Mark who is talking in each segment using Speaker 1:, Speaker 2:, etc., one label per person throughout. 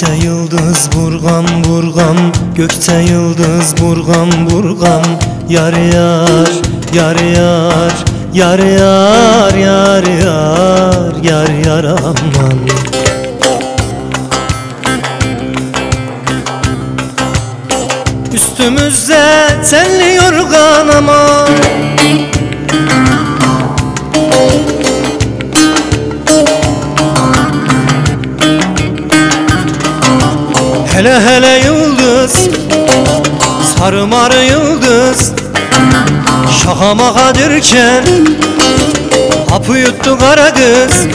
Speaker 1: Gökte yıldız burgam burgam Gökte yıldız burgam burgam Yar yar yar yar Yar yar yar yar Yar yar aman. Üstümüzde telli yorgan aman Hele hele yıldız Sarı marı yıldız. Şahama kadirken Hapı yuttu kara kız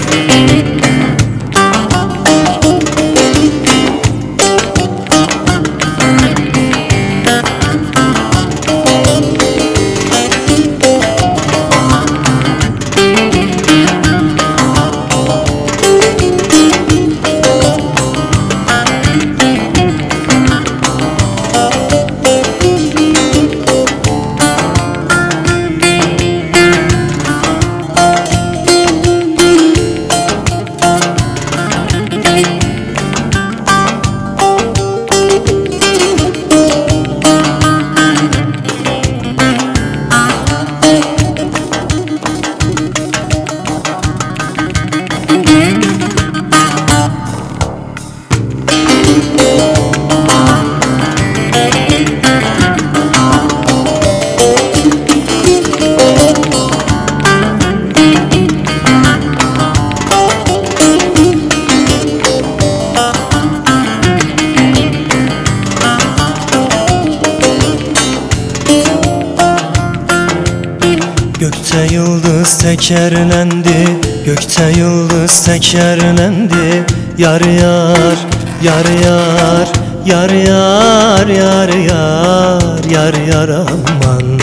Speaker 1: Gökte yıldız tekerlendi Gökte yıldız tekerlendi. Yar yar yar yar Yar yar yar yar Yar yar aman.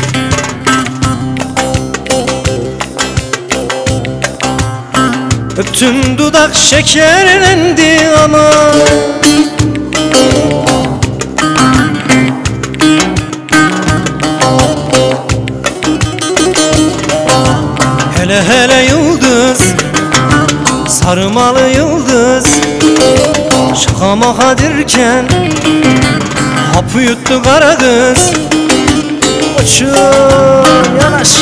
Speaker 1: Öptüm dudak şekerlendi aman yıldız Sarmalı yıldız. Şaka kadirken Hapı yuttu kara kız. Uçur yanaş